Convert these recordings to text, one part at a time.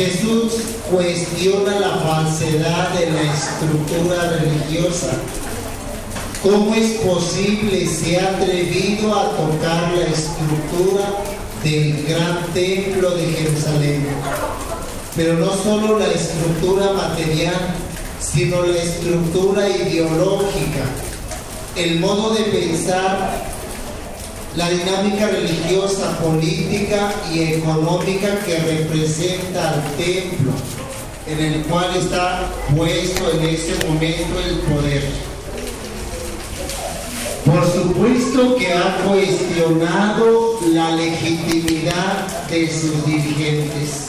Jesús cuestiona la falsedad de la estructura religiosa. ¿Cómo es posible se ha atrevido a tocar la estructura del gran templo de Jerusalén? Pero no solo la estructura material, sino la estructura ideológica, el modo de pensar, la dinámica religiosa, política y económica que representa al templo, en el cual está puesto en ese momento el poder. Por supuesto que ha cuestionado la legitimidad de sus dirigentes.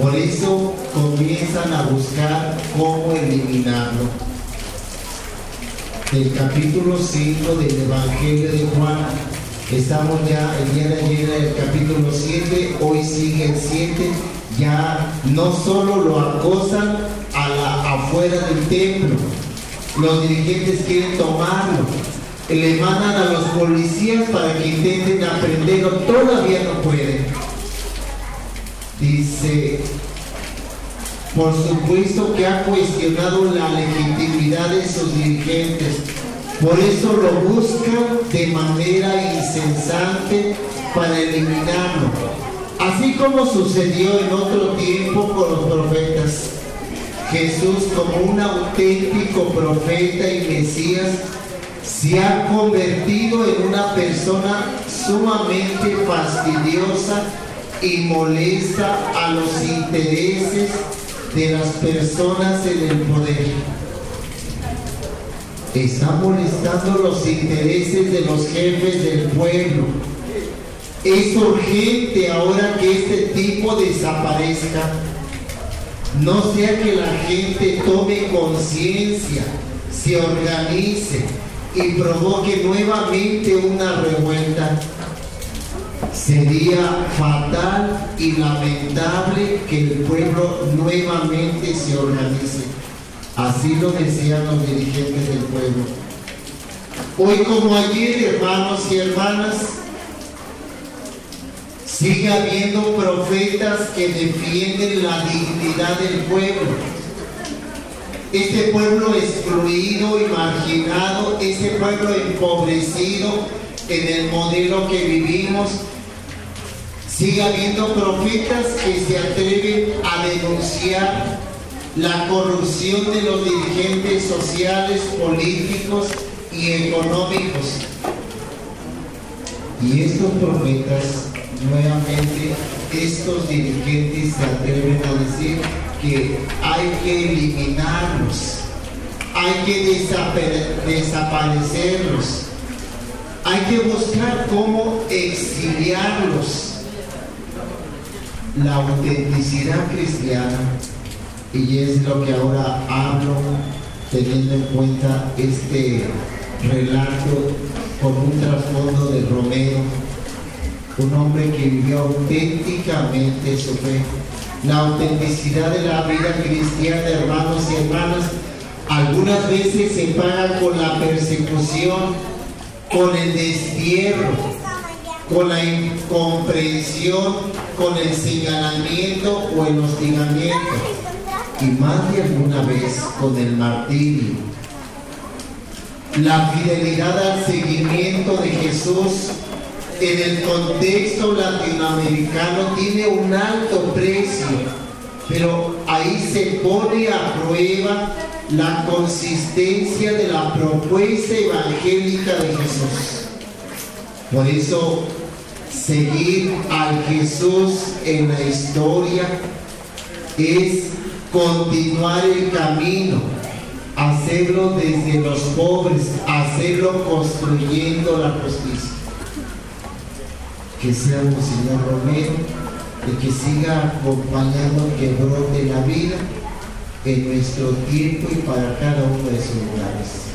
Por eso comienzan a buscar cómo eliminarlo. Del capítulo 5 del Evangelio de Juan, estamos ya el día de ayer en el capítulo 7, hoy sigue el 7, ya no solo lo acosan a la, afuera del templo, los dirigentes quieren tomarlo, le mandan a los policías para que intenten aprenderlo, todavía no pueden. Dice, por supuesto que ha cuestionado la de sus dirigentes, por eso lo buscan de manera insensante para eliminarlo, así como sucedió en otro tiempo con los profetas. Jesús como un auténtico profeta y Mesías se ha convertido en una persona sumamente fastidiosa y molesta a los intereses de las personas en el poder. Está molestando los intereses de los jefes del pueblo. Es urgente ahora que este tipo desaparezca. No sea que la gente tome conciencia, se organice y provoque nuevamente una revuelta. Sería fatal y lamentable que el pueblo nuevamente se organice. Así lo desean los dirigentes del pueblo. Hoy como ayer, hermanos y hermanas, sigue habiendo profetas que defienden la dignidad del pueblo. Este pueblo excluido y marginado, este pueblo empobrecido en el modelo que vivimos, Sigue habiendo profetas que se atreven a denunciar la corrupción de los dirigentes sociales, políticos y económicos. Y estos profetas, nuevamente, estos dirigentes se atreven a decir que hay que eliminarlos, hay que desaparecerlos, hay que buscar cómo exiliarlos la autenticidad cristiana, y es lo que ahora hablo teniendo en cuenta este relato con un trasfondo de Romero, un hombre que vivió auténticamente su fe. La autenticidad de la vida cristiana, hermanos y hermanas, algunas veces se paga con la persecución, con el destierro, con la incomprensión, con el señalamiento o el hostigamiento, y más de alguna vez con el martirio. La fidelidad al seguimiento de Jesús en el contexto latinoamericano tiene un alto precio, pero ahí se pone a prueba la consistencia de la propuesta evangélica de Jesús. Por eso, seguir al Jesús en la historia es continuar el camino, hacerlo desde los pobres, hacerlo construyendo la justicia. Que sea un Señor Romero, y que siga acompañando que brote la vida en nuestro tiempo y para cada uno de sus lugares.